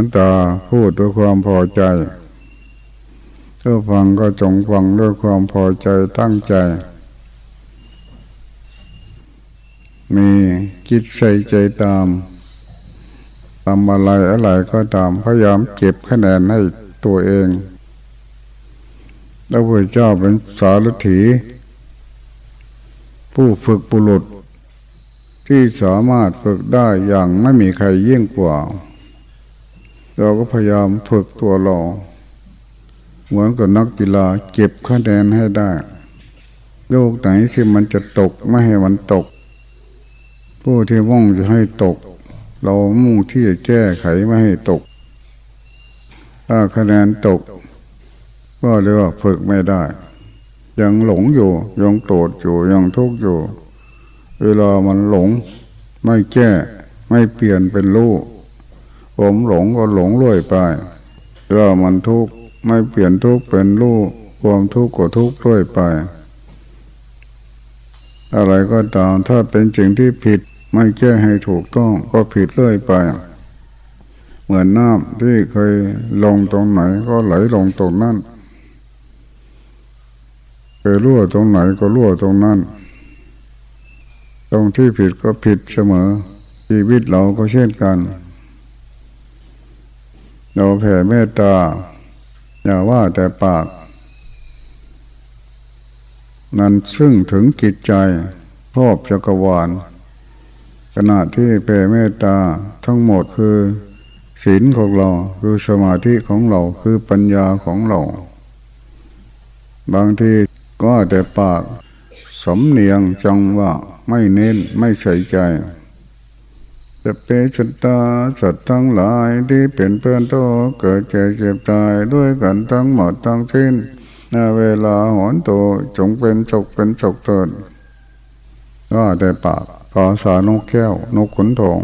อนตาพูดด้วยความพอใจถ้าฟังก็จงฟังด้วยความพอใจตั้งใจ มีคิดใส่ใจตามทำอะไรอะไรก็ตามพยายามเก็บคะแนนให้ตัวเองพระพุทธเจ้าเป็นสารถี ผู้ฝึกปุรุษที่สามารถฝึกได้อย่างไม่มีใครยิ่งกว่า เราก็พยายามฝึกตัวเราเหมือนกับนักกีฬาเก็บคะแนนให้ได้โลกไหนที่มันจะตกไม่ให้มันตก ผู้ที่มุ่งจะให้ตก เรามุ่งที่จะแก้ไขไม่ให้ตก ถ้าคะแนนตก ก็เรียกว่าฝึกไม่ได้ ยังหลงอยู่ยังโกรธอยู่ยังทุกข์อยู่ เวลามันหลง ไม่แก้ไม่เปลี่ยนเป็นรู้ ผมหลงก็หลงรวยไปเวลามันทุกข์ไม่เปลี่ยนทุกข์เป็นรู้ความทุกข์ก็ทุกข์ด้วยไป อะไรก็ตามถ้าเป็นสิ่งที่ผิดไม่แก้ให้ถูกต้องก็ผิดเรื่อยไป เหมือนน้ำที่เคยลงตรงไหนก็ไหลลงตรงนั้นเคยรั่วตรงไหนก็รั่วตรงนั้น ตรงที่ผิดก็ผิดเสมอชีวิตเราก็เช่นกัน เราแผ่เมตตา อย่าว่าแต่ปาก นั้นซึ่งถึงจิตใจครอบจักรวาลขณะที่แผ่เมตตาทั้งหมดคือศีลของเราคือสมาธิของเราคือปัญญาของเรา บางทีก็แต่ปากสมเนียงจังว่าไม่เน้นไม่ใส่ใจ จะเป็นสัตตาสัตว์ทั้งหลายที่เป็นเพื่อนโตเกิดเจ็บเจ็บตายด้วยกันทั้งหมดทั้งสิ้นในเวลาหอนโตจงเป็นจกเป็นจกเถิดก็แต่ปากภาษานกแก้วนกขุนทอง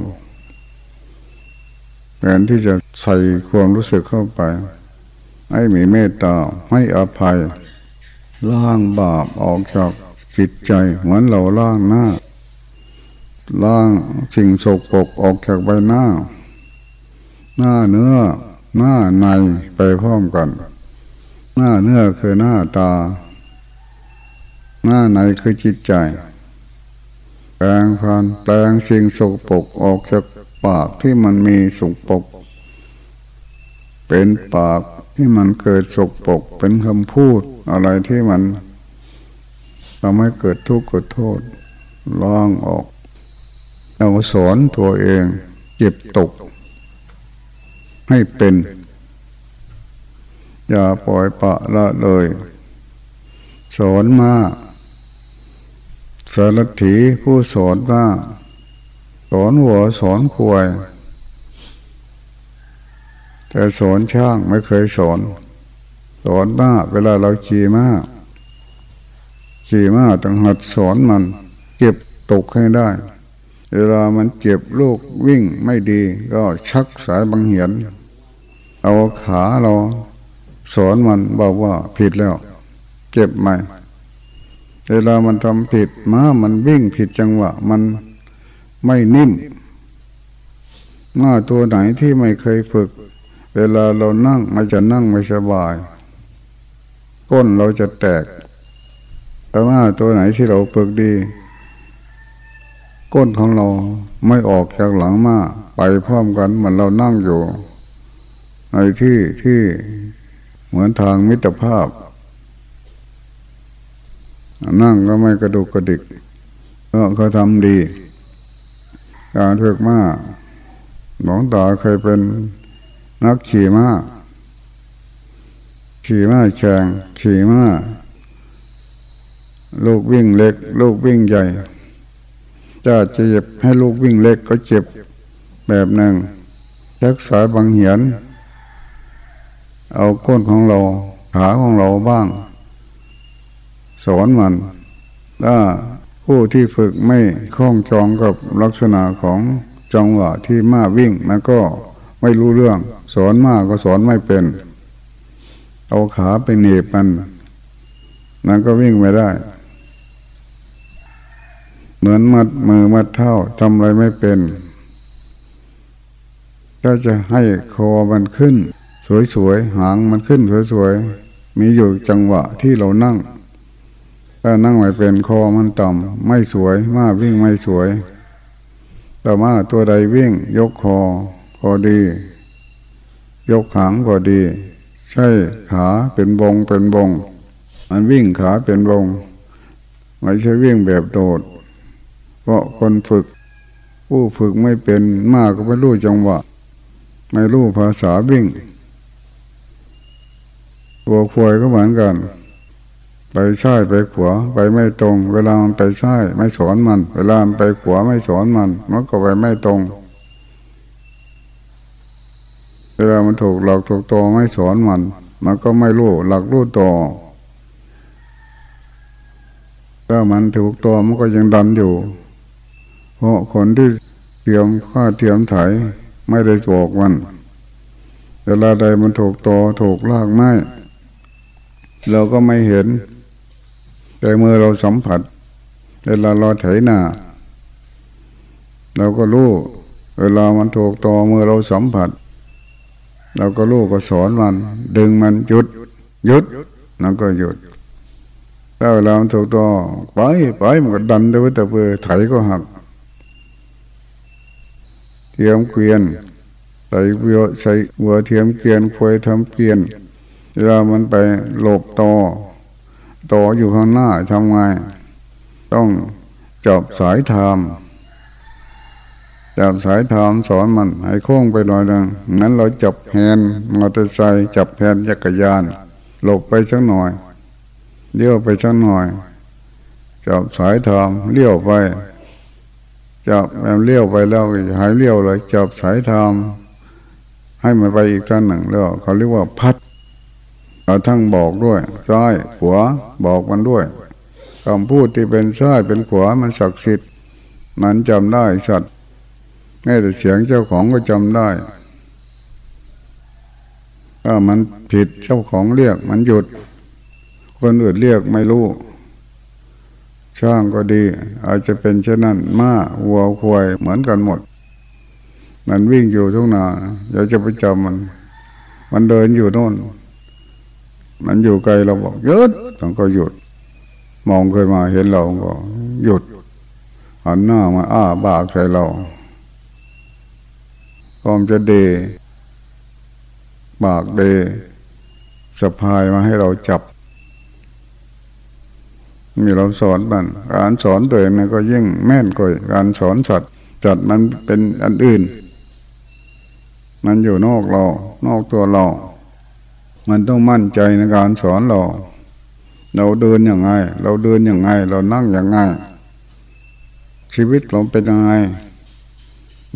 แทนที่จะใส่ความรู้สึกเข้าไป ให้มีเมตตาให้อภัย ล้างบาปออกจากจิตใจเหมือนเราล้างหน้า ล้างสิ่งโสกปกออกจากใบหน้า หน้าเนื้อ หน้าในไปพร้อมกัน หน้าเนื้อคือหน้าตา หน้าในคือจิตใจ แปลงพันแปลงสิ่งโสกปกออกจากปากที่มันมีสุกปกเป็นปากที่มันเกิดสกปกเป็นคำพูดอะไรที่มันทำให้เกิดทุกข์เกิดโทษล้างออก เราสอนตัวเองเจ็บตก ให้เป็น อย่าปล่อยปะละเลย สอนมาสารถีผู้สอนมาสอนหัวสอนควายแต่สอนช่างไม่เคยสอน สอนมาเวลาเราขี่มาขี่มาต้องหัดสอนมัน เก็บตกให้ได้ เวลามันเจ็บลูกวิ่งไม่ดี ก็ชักสายบังเหียน เอาขาเราสอนมันบอกว่าผิดแล้ว เจ็บไหมเวลามันทำผิดม้ามันวิ่งผิดจังหวะ มันไม่นิ่มม้าตัวไหนที่ไม่เคยฝึก เวลาเรานั่งมันจะนั่งไม่สบาย ก้นเราจะแตกแต่ว่าตัวไหนที่เราฝึกดี ก้นของเราไม่ออกจากหลังมาไปพร้อมกันเหมือนเรานั่งอยู่ ในที่ที่เหมือนทางมิตรภาพ นั่งก็ไม่กระดุกกระดิกก็เขาทำดี การเพิกมาหลวงตาเคยเป็นนักขี่ม้าขี่ม้าแข่งขี่ม้าลูกวิ่งเล็ก ลูกวิ่งใหญ่ ถ้าจะเจ็บให้ลูกวิ่งเล็กก็เจ็บแบบหนึ่งรักษาบางเหียน เอาก้นของเราขาของเราบ้าง สอนมันถ้าผู้ที่ฝึกไม่คล้องจองกับลักษณะของจังหวะที่มาวิ่งมันก็ไม่รู้เรื่อง สอนมากก็สอนไม่เป็น เอาขาไปเหน็บมันมันก็วิ่งไม่ได้ เหมือนมัดมือมัดเท้าทำอะไรไม่เป็นถ้าจะให้คอมันขึ้น สวยๆหางมันขึ้นสวยๆมีอยู่จังหวะที่เรานั่งถ้านั่งไม่เป็นคอมันต่ำไม่สวยมาวิ่งไม่สวย แต่มาตัวใดวิ่ง ยกคอพอดี ยกหางพอดี ใช่ขาเป็นบงเป็นบง มันวิ่งขาเป็นบงไม่ใช่วิ่งแบบโดด เพราะคนฝึก ผู้ฝึกไม่เป็นมากก็ไม่รู้จังหวะ ไม่รู้ภาษาวิ่ง ตัวควายก็เหมือนกัน ไปซ้ายไปขวาไปไม่ตรง เวลามันไปซ้ายไม่สอนมัน เวลามันไปขวาไม่สอนมันมันก็ไปไม่ตรง เวลามันถูกหลักถูกตอไม่สอนมัน มันก็ไม่รู้หลักรู้ต่อถ้ามันถูกตัวมันก็ยังดันอยู่ เพราะคนที่เตรียมข้าเตรียมไถไม่ได้บอกมันเวลาใดมันถูกตัวถูกลากไม้เราก็ไม่เห็น แต่เมื่อเราสัมผัส เวลาเราไถหน้าเราก็รู้ เวลามันถูกตัวเมื่อเราสัมผัส เราก็รู้ก็สอนมัน ดึงมันหยุดหยุดนั่นก็หยุดถ้าเวลามันถูกตัวไปไปมันก็ดันด้วยแต่เพื่อไถก็หัก เทียมเกวียนใส่เวใส่หัวเทียมเกวียนควยทำเกวียนเวลามันไปหลบต่อต่ออยู่ข้างหน้าทำไงต้องจับสายทามจับสายทามสอนมันให้โค้งไปหน่อยหนึ่งนั้นเราจับแฮนมอเตอร์ไซค์จับแฮนจักรยาน หลบไปสักหน่อยเลี้ยวไปสักหน่อยจับสายทามเลี้ยวไป จับแอมเลี้ยวไปแล้วหายเลี้ยวเลยจับสายทามให้มันไปอีกท่านหนึ่งแล้วเขาเรียกว่าพัดเราทั้งบอกด้วยซ้ายขวาบอกมันด้วยคำพูดที่เป็นซ้ายเป็นขวามันศักดิ์สิทธิ์มันจำได้สัตว์แม้แต่เสียงเจ้าของก็จำได้ถ้ามันผิดเจ้าของเรียกมันหยุด คนอื่นเรียกไม่รู้ ช่างก็ดี อาจจะเป็นเช่นนั้นม้าวัวควายเหมือนกันหมด มันวิ่งอยู่ทุกนาอยากจะไปจำมัน มันเดินอยู่โน่น มันอยู่ไกลเราบอกหยุดมันก็หยุด มองเคยมาเห็นเราก็หยุดหันหน้ามาอ้าบากใส่เราพร้อมจะเดบากเดสะพายมาให้เราจับ มีเราสอนมันการสอนตัวเองนก็ยิ่งแม่นกว่าการสอนสัตว์จัดมันเป็นอันอื่น มันอยู่นอกเรา นอกตัวเรา มันต้องมั่นใจในการสอนเรา เราเดินอย่างไง เราเดินอย่างไง เรานั่งอย่างไง ชีวิตเราเป็นยังไง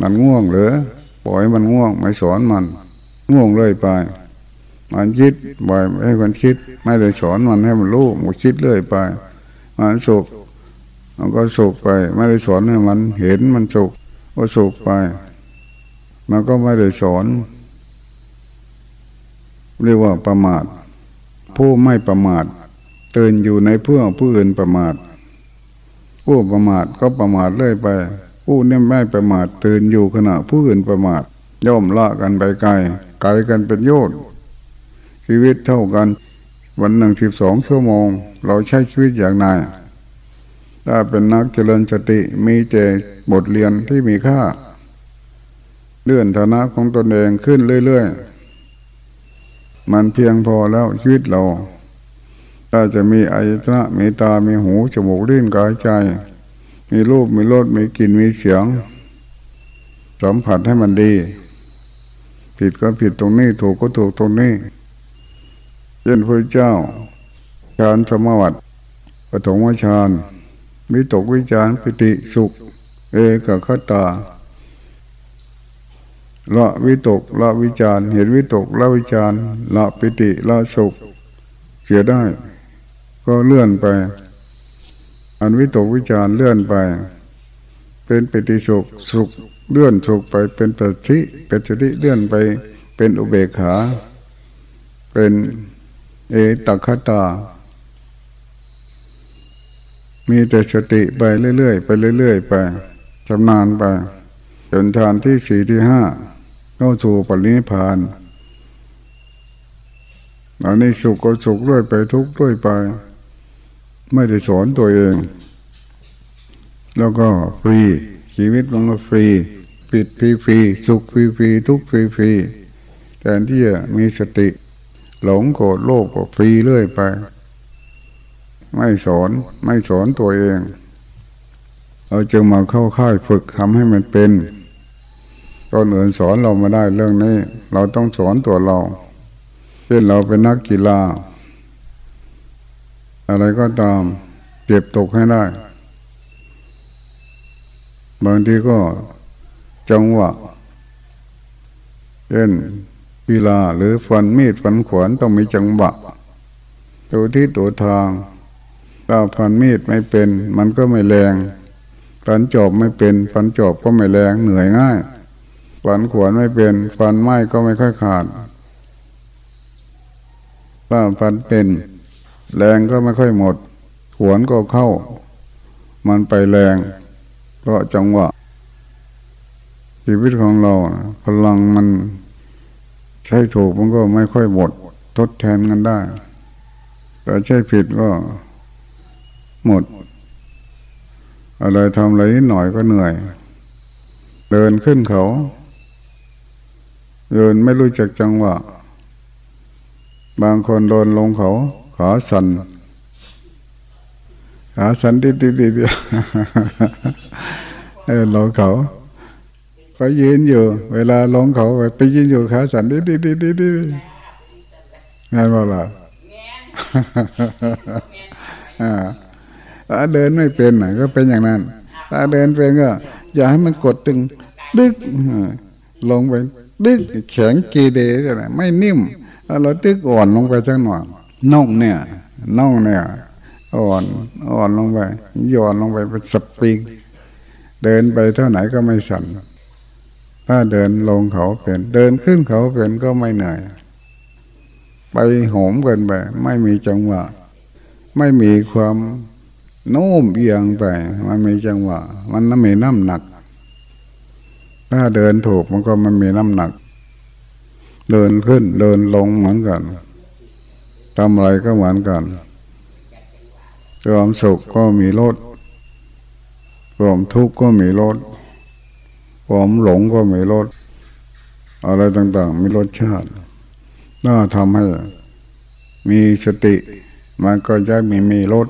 มันง่วงหรือปล่อยมันง่วง ไม่สอนมัน ง่วงเลยไปมันคิดบ่อยให้มันคิด ไม่ได้สอนมันให้มันรู้มันคิดเรื่อยไป มันสุขมันก็สุขไป ไม่ได้สอนให้มันเห็นมันสุขก็สุขไป มันก็ไม่ได้สอน เรียกว่าประมาท ผู้ไม่ประมาทตื่นอยู่ในเพื่อผู้อื่นประมาท ผู้ประมาทก็ประมาทเรื่อยไป ผู้เนี่ยไม่ประมาทตื่นอยู่ขณะผู้อื่นประมาท ย่อมละกันไปไกลไกลกันเป็นโยชน์ชีวิตเท่ากัน วันหนึ่งสิบสองชั่วโมง เราใช้ชีวิตอย่างไรถ้าเป็นนักเจริญสติมีเจบทเรียนที่มีค่า เลื่อนฐานะของตนเองขึ้นเรื่อยๆ มันเพียงพอแล้วชีวิตเรา ถ้าจะมีอายตนะมีตา มีหู จมูกลิ้นกายใจ มีรูป มีรส มีกลิ่น มีเสียง สัมผัสให้มันดี ผิดก็ผิดตรงนี้ ถูกก็ถูกตรงนี้ เช่นพระเจ้าฌานสมาวัติปฐมฌานมิตกวิจารปิติสุข เอกคตาละวิตกละวิจารเห็นวิตกละวิจารละปิติละสุข เสียได้ ก็เลื่อนไป อันวิตกวิจารเลื่อนไป เป็นปิติสุขสุขเลื่อนสุขไปเป็นปฏิเป็นสติเลื่อนไป เป็นอุเบกขา เป็น เอตัคตา มีแต่สติไปเรื่อยๆไปเรื่อยๆไปชำนาญไป จนทานที่สี่ที่ห้าเข้าสู่ปรินิพานอันนี้สุขก็สุขด้วยไปทุกข์ด้วยไป ไม่ได้สอนตัวเอง แล้วก็ฟรี ชีวิตมันก็ฟรี ผิดฟรีฟรีสุขฟรีฟรีทุกข์ฟรีฟรีแต่ที่จะมีสติ หลงโกรธโลภก็ฟรีเรื่อยไป ไม่สอนไม่สอนตัวเอง เราจึงมาเข้าค่ายฝึกทำให้มันเป็นคนอื่นสอนเราไม่ได้เรื่องนี้ เราต้องสอนตัวเราเช่นเราเป็นนักกีฬา อะไรก็ตามเก็บตกให้ได้ บางทีก็จังหวะเช่น กีฬาหรือฟันมีดฟันขวานต้องมีจังหวะตัวที่ตัวทางถ้าฟันมีดไม่เป็น มันก็ไม่แรงฟันจอบไม่เป็น ฟันจอบก็ไม่แรงเหนื่อยง่ายฟันขวานไม่เป็น ฟันไม้ก็ไม่ค่อยขาดถ้าฟันเป็น แรงก็ไม่ค่อยหมด ขวนก็เข้า มันไปแรงก็จังหวะชีวิตของเราพลังมัน ใช้ถูกมันก็ไม่ค่อยหมด ทดแทนกันได้ แต่ใช้ผิดก็หมด อะไรทำอะไรนิดหน่อยก็เหนื่อย เดินขึ้นเขา เดินไม่รู้จักจังหวะบางคนโดนลงเขา ขาสันขาสันติดติดติดเออลงเขา ไปยืนอยู่ เวลาลงเขาไปยืนอยู่ขาสันติดติดติดติดงานว่าล่ะถ้าเดินไม่เป็นก็เป็นอย่างนั้น ถ้าเดินเป็นก็ อย่าให้มันกดตึง ดึกลงไปดึกแข็งกีเดอะไรไม่นิ่มเราตึกอ่อนลงไปจังหน่อยน่องเนี่ยน่องเนี่ย อ่อนอ่อนลงไปย่อนลงไปเป็นสปริงเดินไปเท่าไหนก็ไม่สั่น ถ้าเดินลงเขาเป็น เดินขึ้นเขาเป็นก็ไม่เหนื่อย ไปโหมกันไป ไม่มีจังหวะ ไม่มีความโน้มเอียงไป มันมีจังหวะ มันไม่มีน้ำหนัก ถ้าเดินถูกมันก็มันมีน้ำหนัก เดินขึ้นเดินลงเหมือนกันทำอะไรก็เหมือนกันความสุขก็มีรสความทุกข์ก็มีรส ความหลงก็มีรสอะไรต่าง ๆ มีรสชาติน่าทำให้มีสติ มันก็จะมีมีรส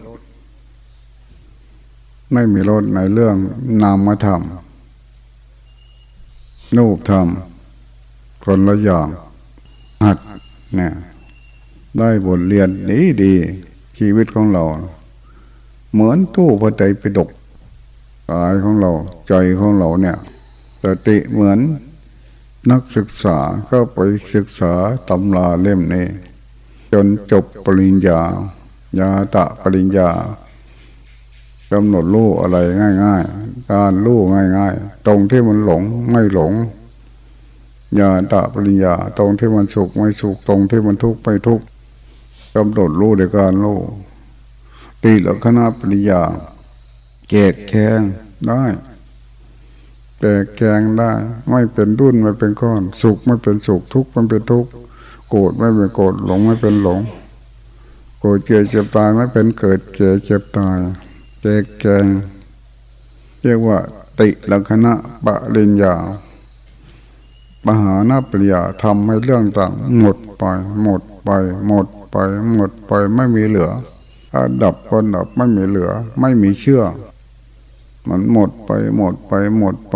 ไม่มีรสในเรื่องนามธรรมนูบทำคนละอย่างหัดเนี่ยได้บทเรียนดีดีชีวิตของเรา เหมือนตู้พระใจไปดกกายของเรา ใจของเราเนี่ย สติเหมือนนักศึกษาเข้าไปศึกษาตำราเล่มนี้ จนจบปริญญา ญาตะปริญญากำหนดรู้อะไรง่าย ๆ การรู้ง่าย ๆ ตรงที่มันหลงไม่หลงญาตะปริญญา ตรงที่มันสุขไม่สุขตรงที่มันทุกข์ไม่ทุกข์กำหนดรู้ในการรู้ตีหลักคณะปริญญาเกกแข็งได้ แตกแข็งได้ ไม่เป็นรุ่นไม่เป็นก้อน สุขไม่เป็นสุขทุกข์ไมันเป็นทุกข์โกรธไม่เป็นโกรธหลงไม่เป็นหลง โกรธเจ็บเจ็บตายไม่เป็นเกิดเจ็บเจ็บตายแจกแจงเรียกว่า ติลักษณะปะริญญาปหานาปริยาทำให้เรื่องต่างหมดไป หมดไป หมดไป หมดไปไม่มีเหลือดับก็ดับไม่มีเหลือ ไม่มีเชื่อ มันหมดไปหมดไปหมดไป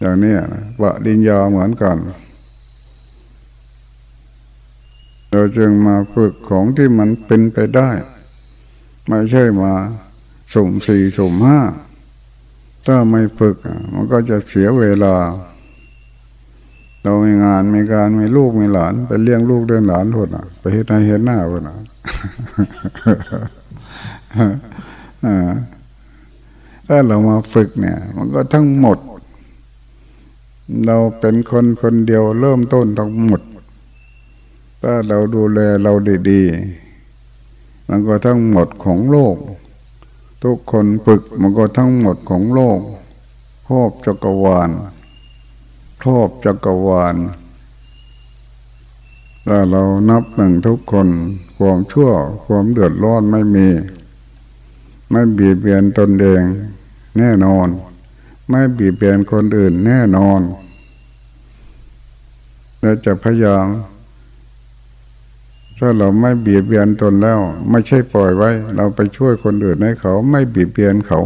อย่างนี้ปริญญาเหมือนกัน เราจึงมาฝึกของที่มันเป็นไปได้ ไม่ใช่มาสุ่มสี่สุ่มห้าถ้าไม่ฝึก มันก็จะเสียเวลา เรามีงานมีการมีลูกมีหลาน ไปเลี้ยงลูกเดินหลานคนอะ ไปเห็นหน้าเห็นหน้าคนอะ ถ้าเรามาฝึกเนี่ย มันก็ทั้งหมด เราเป็นคนคนเดียวเริ่มต้นทั้งหมด ถ้าเราดูแลเราดีๆ มันก็ทั้งหมดของโลก ทุกคนฝึกมันก็ทั้งหมดของโลกครอบจักรวาลครอบจักรวาลถ้าเรานับหนึ่งทุกคนความชั่วความเดือดร้อนไม่มี ไม่เบีบเบียนตนเอง แน่นอน ไม่บีบเบียนคนอื่นแน่นอนเราจะพยายามถ้าเราไม่เบียดเบียนตนแล้ว ไม่ใช่ปล่อยไว้ เราไปช่วยคนอื่นให้เขา ไม่บีบเบียนเขา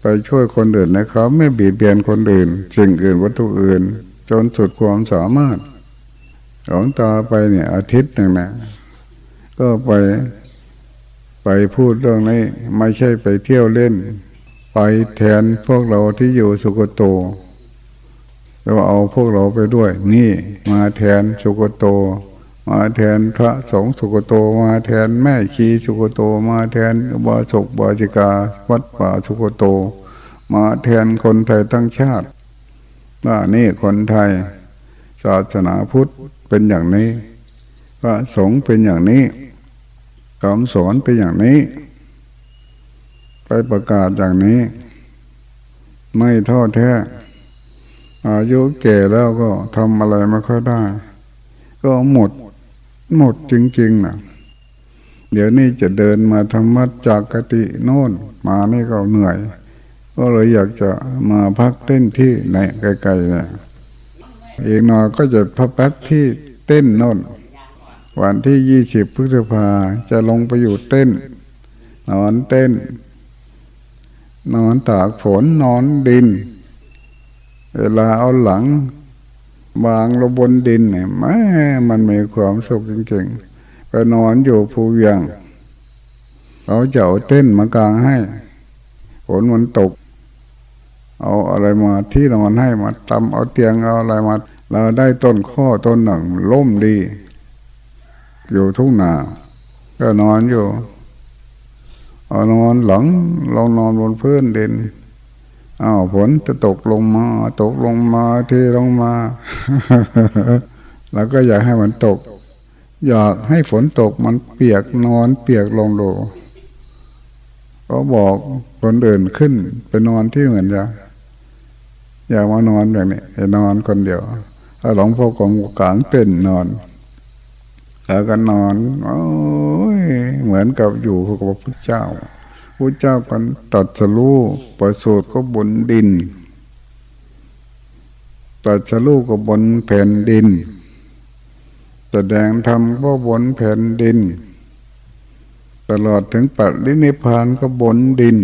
ไปช่วยคนอื่นให้เขาไม่บีบเบียนคนอื่นสิ่งอื่นวัตถุอื่น จนสุดความสามารถหลงตาไปเนี่ยอาทิตย์หนึ่งนะก็ไป ไปพูดเรื่องนี้ไม่ใช่ไปเที่ยวเล่น ไปแทนพวกเราที่อยู่สุกโตเราเอาพวกเราไปด้วย นี่มาแทนสุกโต มาแทนพระสงฆ์สุกโต มาแทนแม่ชีสุกโต มาแทนบาศกบาจิกาวัดป่าสุกโต มาแทนคนไทยทั้งชาติว่านี่คนไทย ศาสนาพุทธเป็นอย่างนี้ พระสงฆ์เป็นอย่างนี้ คำสอนเป็นอย่างนี้ ไปประกาศอย่างนี้ ไม่ท้อแท้อายุแก่แล้วก็ทำอะไรไม่ค่อยได้ ก็หมดหมดจริงๆนะเดี๋ยวนี้จะเดินมาธรรมะจากกติโน่น มานี่ก็เหนื่อย ก็เลยอยากจะมาพักเต้นที่ไหนไกลๆนะอีกหน่อยก็จะพักพักที่เต้นโน่น วันที่ยี่สิบพฤษภาจะลงไปอยู่เต้น นอนเต้น นอนตากฝนนอนดิน เวลาเอาหลังวางลงบนดินเนี่ยแม่มันมีความสุขจริงๆไปนอนอยู่ภูเวียงเขาจะเอาเต้นมากลางให้ฝนมันตก เอาอะไรมาที่นอนให้มาทำเอาเตียงเอาอะไรมา เราได้ต้นข้อต้นหนึ่งล่มดี อยู่ทุ่งนาก็นอนอยู่เอานอนหลังลองนอนบนพื้นดินอ้าวฝนจะตกลงมา ตกลงมาเทลงมาเราก็อยากให้มันตก อยากให้ฝนตกมันเปียกนอนเปียกลงโลก็บอกคนอื่นขึ้นไปนอนที่เหมือนจะอยากมานอนแบบนี้นอนคนเดียวถ้าหลวงพ่อกองกลางเต้นนอน แล้วก็นอนโอ้ยเหมือนกับอยู่กับพระพุทธเจ้าพระเจ้ากันตัดสรู้ประสูตรก็บนดิน ตัดสรู้ก็บนแผ่นดิน แสดงธรรมก็บนแผ่นดิน ตลอดถึงปัจลินิพานก็บนดิน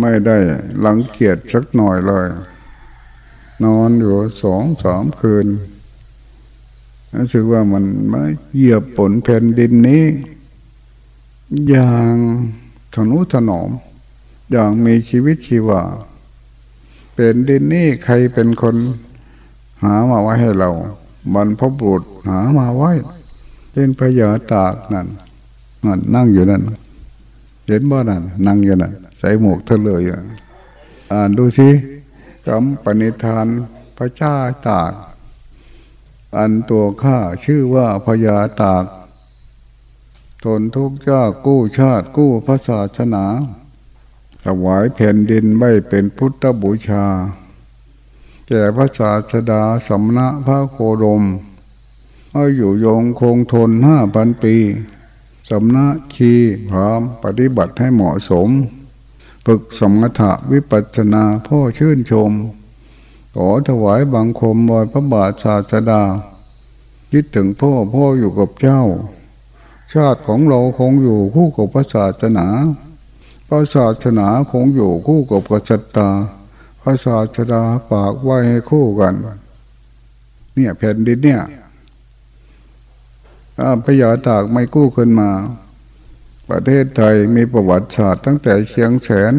ไม่ได้หลังเกียจสักหน่อยเลย นอนอยู่สองสามคืน รู้สึกว่ามันไม่เหยียบผลแผ่นดินนี้ อย่างถนุถนอม อย่างมีชีวิตชีวาเป็นดินนี่ใครเป็นคนหามาไว้ให้เราบรรพบุรุษหามาไว้เป็นพยาตากนั่นนั่นนั่งอยู่นั่นเห็นบ่นั่นนั่งอยู่นั่นใส่หมวกเธอเลยอ่านดูสิกำปณิธานพระเจ้าตาก อันตัวข้าชื่อว่าพยาตาก ทนทุกข์ยากกู้ชาติกู้พระศาสนาถวายแผ่นดินไม่เป็นพุทธบูชา แก่พระศาสดาสำนักพระโคดมให้อยู่ยงคงทนห้าพันปี สำนักคีพร้อมปฏิบัติให้เหมาะสม ฝึกสมถะวิปัสนาพ่อชื่นชม ขอถวายบังคมบอยพระบาทศาสดา คิดถึงพ่อพ่ออยู่กับเจ้า ชาติของเราคงอยู่คู่กับพระศาสนา พระศาสนาคงอยู่คู่กับกษัตริย์พระศาสดาฝากไว้ให้คู่กัน เนี่ยแผ่นดินเนี่ยพระยาตากไม่กู้ขึ้นมา ประเทศไทยมีประวัติศาสตร์ตั้งแต่เชียงแสน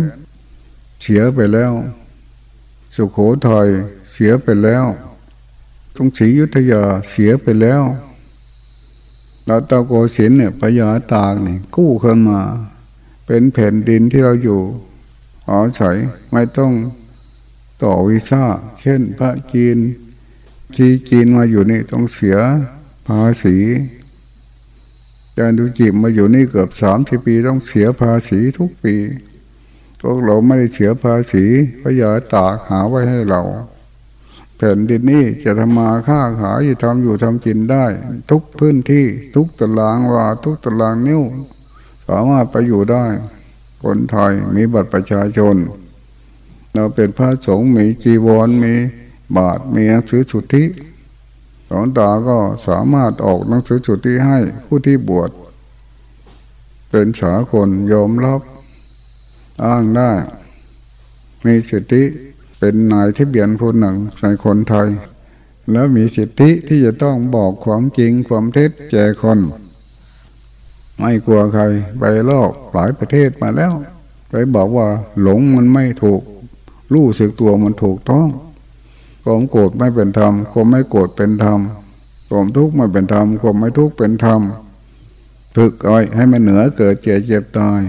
เสียไปแล้ว สุขโขทัยเสียไปแล้วตรงศรียุทธยาเสียไปแล้วเราตะโกศินเนี่ยพญาตากนี่กู้ขึ้นมา เป็นแผ่นดินที่เราอยู่อ๋อใส่ไม่ต้องต่อวีซ่า เช่นพระจีนที่จีนมาอยู่นี่ต้องเสียภาษีจารดูจิมมาอยู่นี่เกือบสามสิบปีต้องเสียภาษีทุกปี พวกเราไม่ได้เสียภาษีพระยาตากหาไว้ให้เรา แผ่นดินนี้จะทำมาค้าขายจะทำอยู่ทำกินได้ ทุกพื้นที่ทุกตารางวาทุกตารางนิ้ว สามารถไปอยู่ได้ คนไทยมีบัตรประชาชน เราเป็นพระสงฆ์มีจีวรมีบาทมีหนังสือสุทธิหลวงตาก็สามารถออกหนังสือสุทธิให้ผู้ที่บวช เป็นสาคนยอมรับ อ้างได้ มีสิทธิเป็นนายที่เบียนคนหนึ่งในคนไทย แล้วมีสิทธิที่จะต้องบอกความจริงความเท็จแก่คน ไม่กลัวใครไปโลกหลายประเทศมาแล้ว ไปบอกว่าหลงมันไม่ถูก รู้สึกตัวมันถูกต้องความโกรธไม่เป็นธรรมความไม่โกรธเป็นธรรมความทุกข์ไม่เป็นธรรมความไม่ทุกข์เป็นธรรมฝึกเอาให้มันเหนือเกิดเจ็บเจ็บตาย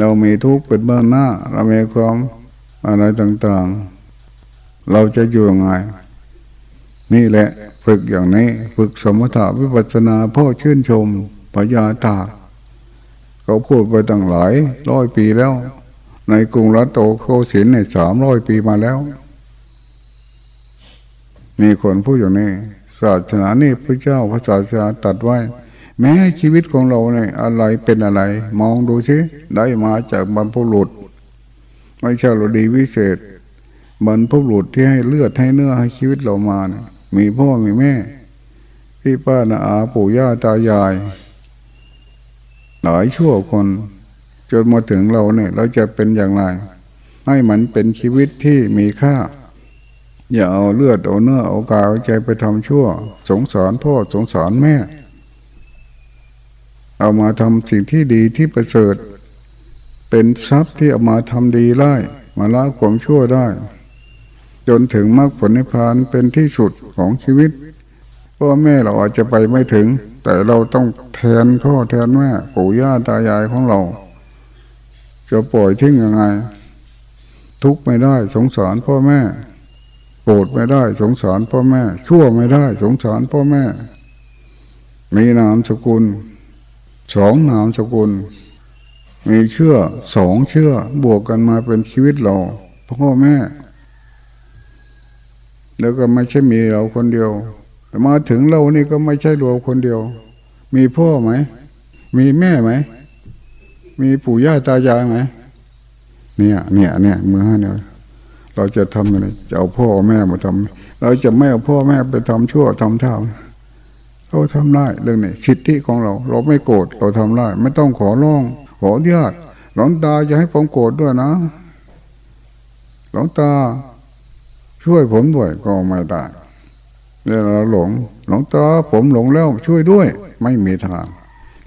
เรามีทุกข์เป็นเบื้องหน้า เรามีความอะไรต่างๆ เราจะอยู่ยังไง นี่แหละฝึกอย่างนี้ ฝึกสมถะวิปัสสนาพ่อชื่นชมปัญญาตาเขาพูดไปตั้งหลายร้อยปีแล้ว ในกรุงรัตโตโคสินในสามร้อยปีมาแล้ว มีคนพูดอย่างนี้ศาสนานี่พระเจ้าพระศาสนาตัดไว้ แม้ชีวิตของเราเนี่ยอะไรเป็นอะไร มองดูสิได้มาจากบรรพบุรุษไม่ใช่เราดีวิเศษบรรพบุรุษที่ให้เลือดให้เนื้อให้ชีวิตเรามาเนะมีพ่อมีแม่พี่ป้านาอาปู่ย่าตายาย หลายชั่วคน จนมาถึงเราเนี่ย เราจะเป็นอย่างไร ให้มันเป็นชีวิตที่มีค่า อย่าเอาเลือดเอาเนื้อเอากายเอาใจไปทำชั่ว สงสารพ่อสงสารแม่ เอามาทำสิ่งที่ดีที่ประเสริฐ เป็นทรัพย์ที่เอามาทำดีได้มาละความชั่วได้ จนถึงมรรคผลนิพพานเป็นที่สุดของชีวิตพ่อแม่เราอาจจะไปไม่ถึง แต่เราต้องแทนพ่อแทนแม่ปู่ย่าตายายของเรา จะปล่อยทิ้งยังไง ทุกข์ไม่ได้สงสารพ่อแม่โกรธไม่ได้สงสารพ่อแม่ ชั่วไม่ได้สงสารพ่อแม่ มีนามสกุล สองนามสกุล มีเชื่อสองเชื่อบวกกันมาเป็นชีวิตเราพ่อแม่ แล้วก็ไม่ใช่มีเราคนเดียวมาถึงเรานี่ก็ไม่ใช่เราคนเดียว มีพ่อไหม มีแม่ไหม มีปู่ย่าตายายไหมเนี่ยเนี่ยเนี่ยมือห้าเนี่ยเราจะทำอะไรจะเอาพ่อแม่มาทำเราจะไม่เอาพ่อแม่ไปทำชั่วทำเท่า เราทำได้เรื่องนี้สิทธิของเรา เราไม่โกรธเราทำได้ไม่ต้องขอร้องขออนุญาตหลวงตาจะให้ผมโกรธด้วยนะหลวงตา ช่วยผมด้วยก็ไม่ได้เนี่ยเราหลงหลวงตาผมหลงแล้วช่วยด้วย ไม่มีทาง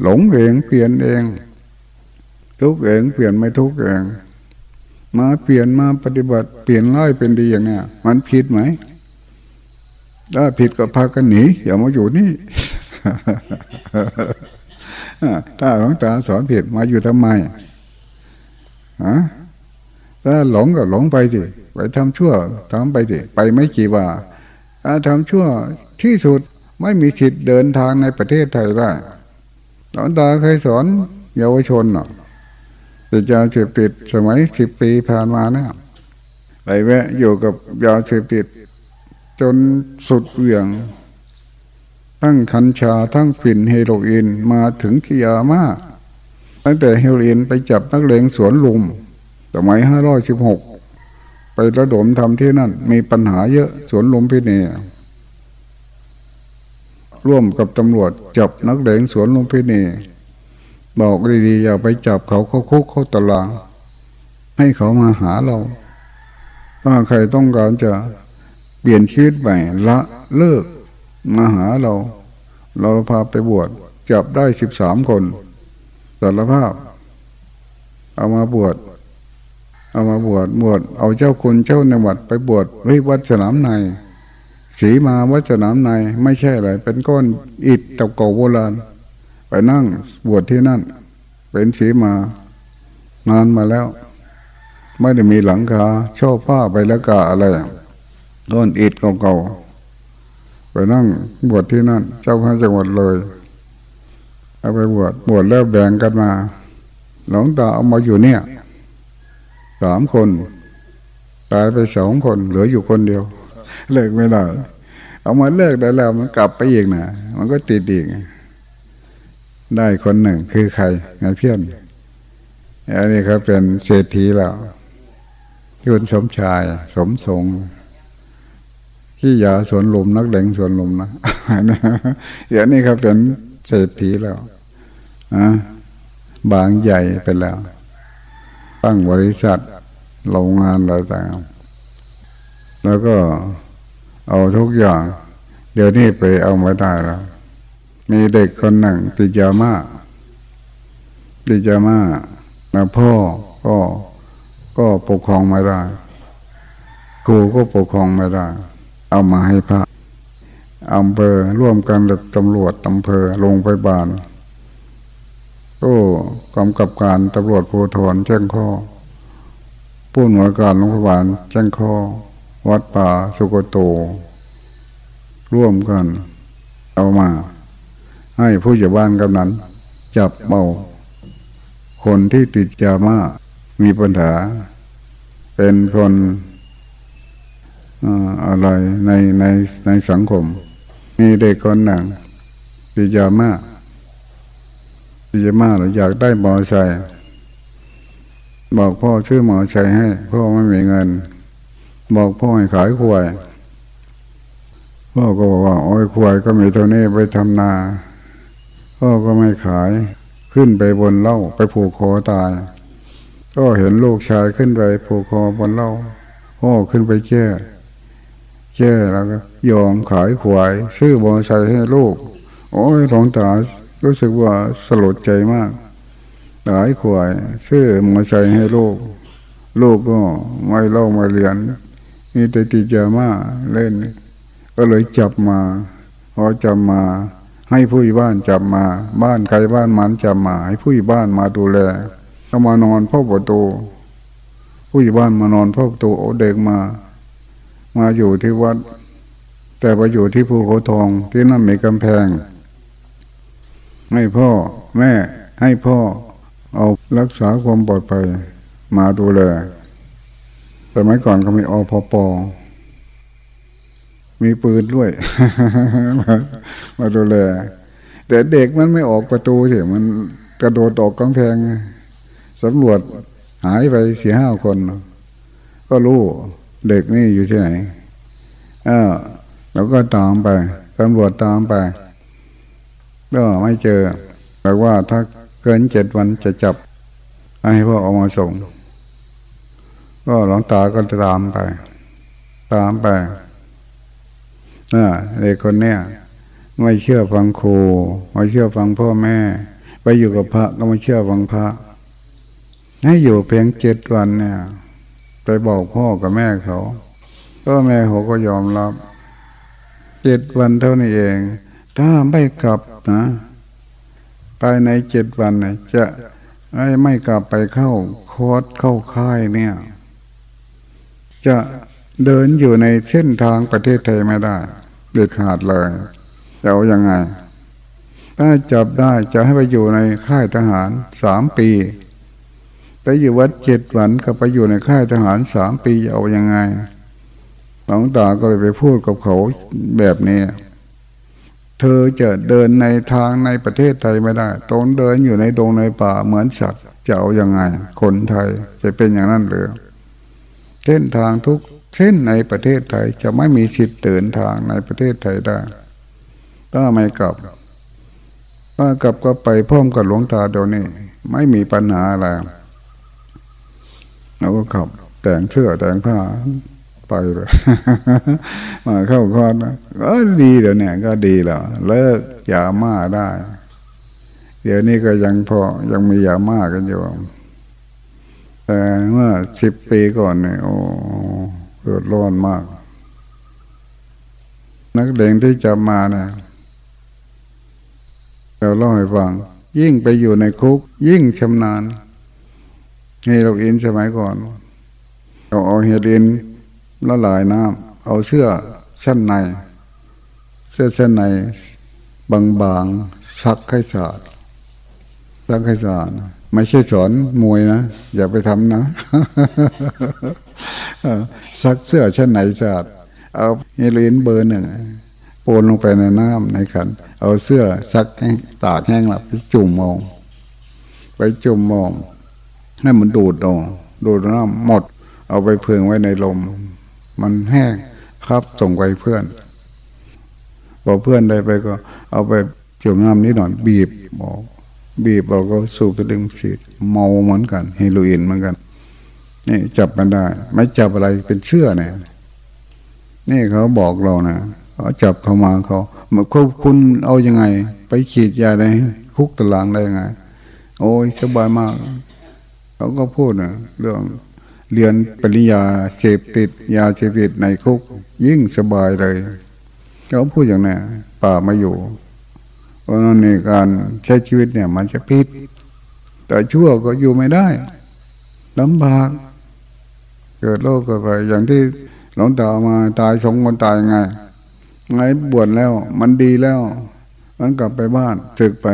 หลงเองเปลี่ยนเอง ทุกเองเปลี่ยนไม่ทุกเอง มาเปลี่ยนมาปฏิบัติ เปลี่ยนร้ายเป็นดีอย่างเนี้ยมันผิดไหม ถ้าผิดก็พากันหนีอย่ามาอยู่นี่ถ้าหลวงตาสอนผิดมาอยู่ทำไมฮะถ้าหลงก็หลงไปสิไปทำชั่วทำไปสิไปไม่กี่ว่าถ้าทำชั่วที่สุดไม่มีสิทธิ์เดินทางในประเทศไทยได้หลวงตาเคยสอนเยาวชนเนาะแต่ยาเสพติดสมัยสิบปีผ่านมานะไปแวะอยู่กับยาเสพติด จนสุดเหวี่ยง ทั้งคัญชาทั้งฝิ่นเฮโรอีนมาถึงกิยามาตั้งแต่เฮโรอีนไปจับนักเลงสวนลุมสมัยห้าร้อยสิบหกไประดมทำที่นั่น มีปัญหาเยอะสวนลุมพิเนร่วมกับตำรวจจับนักเลงสวนลุมพิเนบอกดีๆอย่าไปจับเขาเขาคุกเขาตารางให้เขามาหาเราว่าใครต้องการจะ เปลี่ยนชีวิตใหม่ละเลิกมาหาเรา เราพาไปบวชจับได้สิบสามคนสารภาพ เอามาบวชเอามาบวชบวชเอาเจ้าคุณเจ้าในวัดไปบวชวิวัดสนามในสีมาวัดสนามในไม่ใช่อะไรเป็นก้อนอิฐตะเก่าโบราณ ไปนั่งบวชที่นั่น เป็นสีมานานมาแล้ว ไม่ได้มีหลังคาชอบผ้าไปแล้วกาอะไร ก้อนอิฐเก่าๆไปนั่งบวชที่นั่น เจ้าพระจังหวัดเลยเอาไปบวชบวชแล้วแบ่งกันมา หลวงตาเอามาอยู่เนี่ยสามคน ตายไปสองคน เหลืออยู่คนเดียว เลิกไม่ได้เอามาเลิกได้แล้วมันกลับไปอีกนะมันก็ติดอีกได้คนหนึ่งคือใครงานเพี้ยนอันนี้เขาเป็นเศรษฐีแล้วคุณสมชายสมทรง ขี้ยาสวนลมนักเลงสวนลมนะเดี๋ยวนี้เขาเป็นเศรษฐีแล้วอะบางใหญ่ไปแล้ว ตั้งบริษัทโรงงานอะไรต่างแล้วก็เอาทุกอย่าง เดี๋ยวนี้ไปเอาม่ได้แล้ว มีเด็กคนหนึ่งติดยามาติดยามาแล้วพ่อก็ก็ปกครองไม่ได้ครูก็ปกครองไม่ได้ เอามาให้พระอำเภอร่วมกันกับตำรวจอำเภอลงไปบานก็กำกับการตำรวจภูธรแจ้งข้อผู้หน่วยการโรงพยาบาลแจ้งข้อ วัดป่าสุโกโต ร่วมกัน เอามา ให้ผู้ใหญ่บ้านกำนันจับเมาคนที่ติดยามามีปัญหา เป็นคน อะไรในในในสังคม มีเด็กคนหนึ่งติยามาติยามาหรืออยากได้มอไซค์บอกพ่อชื่อหมอชัยให้ พ่อไม่มีเงิน บอกพ่อให้ขายควายพ่อก็บอกว่าโอ้ยควายก็มีเท่านี้ไปทำนา พ่อก็ไม่ขายขึ้นไปบนเล่าไปผูกคอตาย ก็เห็นลูกชายขึ้นไปผูกคอบนเล่าพ่อขึ้นไปแก้ แก้แล้วก็ยอมขายควาย ซื้อบอไซให้ลูก โอ้ยหลวงตารู้สึกว่าสลดใจมากขายควาย ซื้อมอไซให้ลูก ลูกก็ไม่เล่ามาเรียนมีแต่ติจามาเล่น ก็เลยจับมาพอจับมา ให้ผู้บ้านจับมา บ้านใครบ้านมันจับมา ให้ผู้บ้านมาดูแลก็มานอนพ่อประตูผู้บ้านมานอนพ่อประตูโอเด็กมา มาอยู่ที่วัด แต่ไปอยู่ที่ภูเขาทองที่นั่นมีกำแพง ให้พ่อแม่ให้พ่อเอารักษาความปลอดภัยมาดูแลแต่เมื่อก่อนก็มีอพปมีปืนด้วย มาดูแลแต่เด็กมันไม่ออกประตูสิมันกระโดดออกกำแพงสำรวจหายไปสี่ห้าคน ก็รู้ เด็กนี่อยู่ที่ไหนอ่าแล้วก็ตามไปตำรวจตามไป ก็ไม่เจอบอกว่าถ้าเกินเจ็ดวันจะจับ ให้พ่อเอามาส่ง ก็หลวงตาก็ตามไป ตามไปเด็กคนเนี้ยไม่เชื่อฟังครูไม่เชื่อฟังพ่อแม่ ไปอยู่กับพระก็ไม่เชื่อฟังพระให้อยู่เพียงเจ็ดวันเนี่ย ไปบอกพ่อกับแม่เขาพ่อแม่เขาก็ยอมรับเจ็ดวันเท่านี้เอง ถ้าไม่กลับนะภายในเจ็ดวันนี่ยจะไม่กลับไปเข้าคอร์สเข้าค่ายเนี่ย จะเดินอยู่ในเส้นทางประเทศไทยไม่ได้ เด็ดขาดเลยจะเอาอยัางไง ถ้าจับได้จะให้ไปอยู่ในค่ายทหารสามปี ไปอยู่วัดเจ็ดวันก็ไปอยู่ในค่ายทหารสามปีจะเอาอยัางไงหลวงตาก็เลยไปพูดกับเขาแบบนี้ เธอจะเดินในทางในประเทศไทยไม่ได้ตรงเดินอยู่ในดงในป่าเหมือนสัตว์จะเอาอยัางไง คนไทยจะเป็นอย่างนั้นหรือเส้นทางทุกเส้นในประเทศไทยจะไม่มีสิทธิ์เดินทางในประเทศไทยได้ถ้าไม่กลับถ้ากลับก็ไปพร้อมกับหลวงตาเดี๋ยวนี้ไม่มีปัญหาอะไร เราก็ขับแต่งเสื้อแต่งผ้าไปเลยมาเข้าคอร์สก็ดีเดี๋ยวนี้ก็ดีแล้วเลิกยาม่าได้ เดี๋ยวนี้ก็ยังพอยังมียาม่ากันอยู่แต่เมื่อสิบปีก่อนเนี่ยโอ้เดือดร้อนมาก นักเด็งที่จะมาเนี่ยเราเล่าให้ฟังยิ่งไปอยู่ในคุก ยิ่งชำนาญ นี่เราอินสมัยก่อน เราเอาเฮดินละลายน้ำเอาเสื้อชั้นใน เสื้อชั้นในบางๆซักให้สะอาดซักให้สะอาดไม่ใช่สอนมวยนะ อย่าไปทำนะซักเสื้อชั้นไหนสะอาดเอาเฮโรอีนเบอร์หนึ่งโปนลงไปในน้ำในขัน เอาเสื้อซักแห้งตากแห้งละไปจุ่มมอง ไปจุ่มมอง ให้มันดูดออกดูดน้ำหมด เอาไปเพึงไว้ในลม มันแห้งครับส่งไปเพื่อนพอเพื่อนได้ไปก็ เอาไปเจุ่มน้ำนิดหน่อยบีบบอกบีบเราก็สูบไปดึงสีดเมาเหมือนกันเฮโรอีนเหมือนกันนี่จับมันได้ ไม่จับอะไรเป็นเชื่อเนี่ยนี่เขาบอกเรานะเขาจับเขามาเขาเมื่อคุณเอาอยัางไง ไปขีดยาในคุกตารางได้ยังไง โอ้ยสบายมาก เขาก็พูดนะเรื่องเรียนปริญญาเสพติด ยาเสพติดในคุก ยิ่งสบายเลยเขาพูดอย่างนี้ป่ามาอยู่เพราะนั้นในการใช้ชีวิตเนี่ย มันจะพิษแต่ชั่วก็อยู่ไม่ได้ลำบาก เกิดโรคเก็ไปอย่างที่หลวงตามาตายสองคนตายไงไงบวชแล้ว มันดีแล้ว มันกลับไปบ้านศึกไป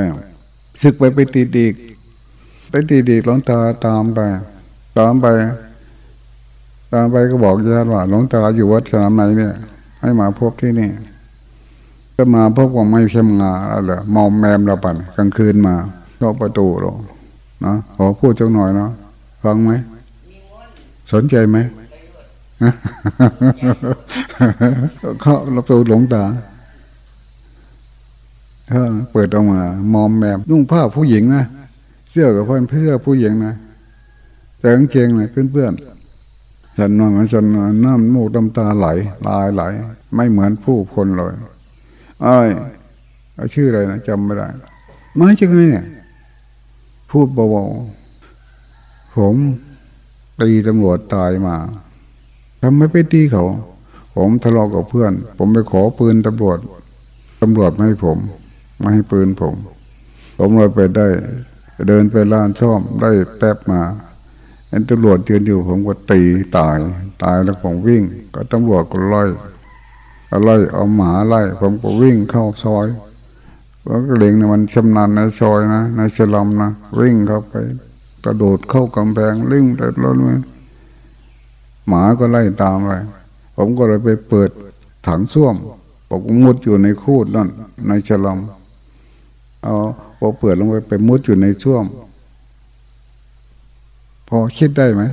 ศึกไปไปตีดีก ไปตีดีกหลวงตาตามไปตามไป ตามไปก็บอกญาติว่าหลวงตาอยู่วัดสนามไหนเนี่ย ให้มาพบที่นี่ก็มาพบว่าไม่เข้มงาอะไรมอมแมมเราปั่นกลางคืนมาเข้าประตูเรานะขอพูดจังหน่อยเนาะฟังไหมสนใจไหมเขาประตูหลงตาเปิดออกมา มอมแมมนุ่งผ้าผู้หญิงนะ เสื้อกับเพื่อนเสื้อผู้หญิงนะแต่กางเกงเลยเพื่อนๆฉันนอนฉันนอนน้ำมูกน้ำตาไหลลายไหล ไม่เหมือนผู้คนเลยไอ้เอาชื่ออะไรนะจำไม่ได้ไม่ใช่ไงเนี่ยพูดเบาๆผมตีตำรวจตายมาทำไมไปตีเขา ผมทะเลาะกับเพื่อน ผมไปขอปืนตำรวจตำรวจไม่ให้ผม ไม่ให้ปืนผม ผมเลยไปได้ เดินไปร้านช่อมได้แป๊บมาเห็นตำรวจยืนอยู่ผมก็ตีตาย ตายแล้วผมวิ่ง ก็ตำรวจก็ไล่ไล่เอาหมาไล่ ผมก็วิ่งเข้าซอยเพราะเล็งเนี่ยมันชำนาญในซอยนะในสลัมนะวิ่งเข้าไปกระโดดเข้ากำแพงลิ่งแต่รถเลยหมาก็ไล่ตามไปผมก็เลยไปเปิดถังส้วมผมก็มุดอยู่ในคูดนั่นในฉลองเอา พอเปิดลงไปไปมุดอยู่ในส้วม พอคิดได้ไหม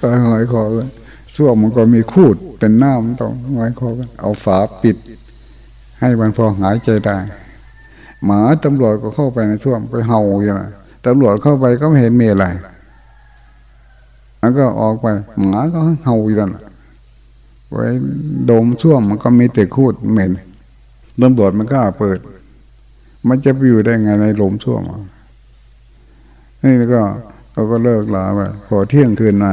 ก็หอยคอกันส้วมมันก็มีคูดเป็นน้ำต้องหอยคอกันเอาฝาปิด ให้มันพอหายใจได้หมาตำรวจก็เข้าไปในส้วมไปเห่าอย่างนั้นตำรวจเข้าไปก็ไม่เห็นมีอะไรแล้วก็ออกไปหมาก็เห่าอยู่นั่นไว้โดมช่วมมันก็มีแต่คูดเหม็นตำรวจมันก็เปิด มันจะไปอยู่ได้ไงในหลมช่วมนี่ก็เขาก็เลิกลาไปพอเที่ยงคืนมา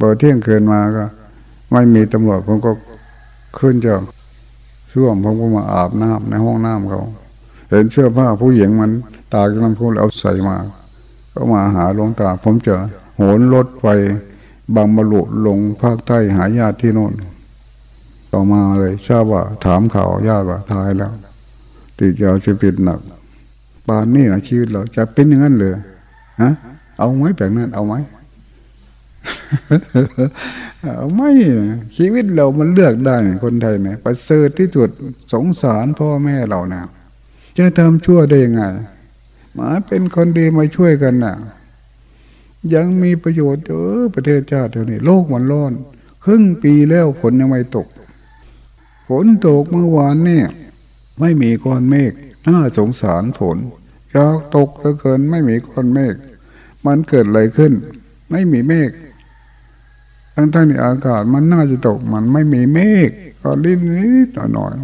พอเที่ยงคืนมาก็ ไม่มีตำรวจผมก็ขึ้นจากช่วมผมก็มาอาบน้ำในห้องน้ำเขา เห็นเสื้อผ้าผู้หญิงมัน ตากำลังพูดเอาใส่มา ก็มาหาหลวงตา ผมเจอโหนรถไปบางมลุลงภาคใต้หาญาติที่โน่น ต่อมาเลยทราบว่าถามข่าวญาติว่าตายแล้ว ติดยาเสพติดหนักปานนี่นะชีวิตเราจะเป็นอย่างนั้นเลยฮะเอาไหมแบบนั้น เอาไหมเอาไม่ชีวิตเรามันเลือกได้คนไทยเนี่ยประเสริฐที่สุดสงสารพ่อแม่เราเนี่ยจะทำชั่วได้ยังไงมาเป็นคนดีมาช่วยกันน่ะ ยังมีประโยชน์เออประเทศชาติเท่านี้ โลกมันร้อน ครึ่งปีแล้วฝนยังไม่ตกฝนตกเมื่อวานเนี่ย ไม่มีก้อนเมฆน่าสงสารฝนยากตกเหลือเกินไม่มีก้อนเมฆมันเกิดอะไรขึ้น ไม่มีเมฆทั้งทั้งในอากาศมันน่าจะตกมันไม่มีเมฆก็ลิ้นนิดหน่อย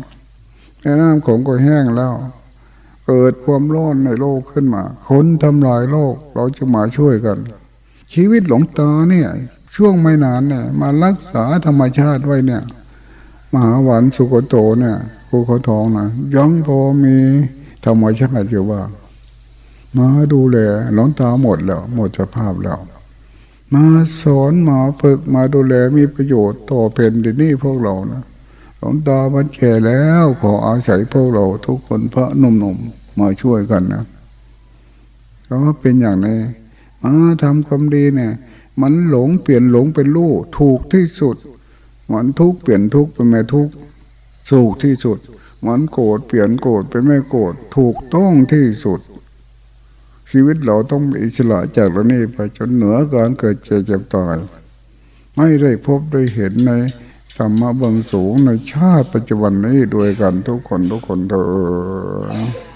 แต่น้ำของก็แห้งแล้ว เกิดความร้อนในโลกขึ้นมา คนทำลายโลกเราจะมาช่วยกัน ชีวิตหลงตาเนี่ย ช่วงไม่นานเนี่ย มารักษาธรรมชาติไว้เนี่ย มหาวันสุโกโตเนี่ย ภูเขาทองนะยังพอมีธรรมชาติอยู่ว่า มาดูแลหลงตาหมดแล้ว หมดสภาพแล้ว มาสอนมาฝึกมาดูแลมีประโยชน์ต่อเพนดินี่พวกเรานะหลงตาบันแก่แล้วขออาศัยพวกเราทุกคนพระนุ่มๆมาช่วยกันนะก็เป็นอย่างนี้มาทำความดีเนี่ย มันหลงเปลี่ยนหลงเป็นรู้ถูกที่สุด มันทุกเปลี่ยนทุกเป็นไม่ทุกข์ ถูกที่สุดมันโกรธเปลี่ยนโกรธเป็นไม่โกรธถูกต้องที่สุด ชีวิตเราต้องอิสระจากเรานี่ไปจนเหนือการเกิดเจ็บเจ็บตายไม่ได้พบได้เห็นในสัมมาบังสูงในชาติปัจจุบันนี้ด้วยกันทุกคนทุกคนเถอะ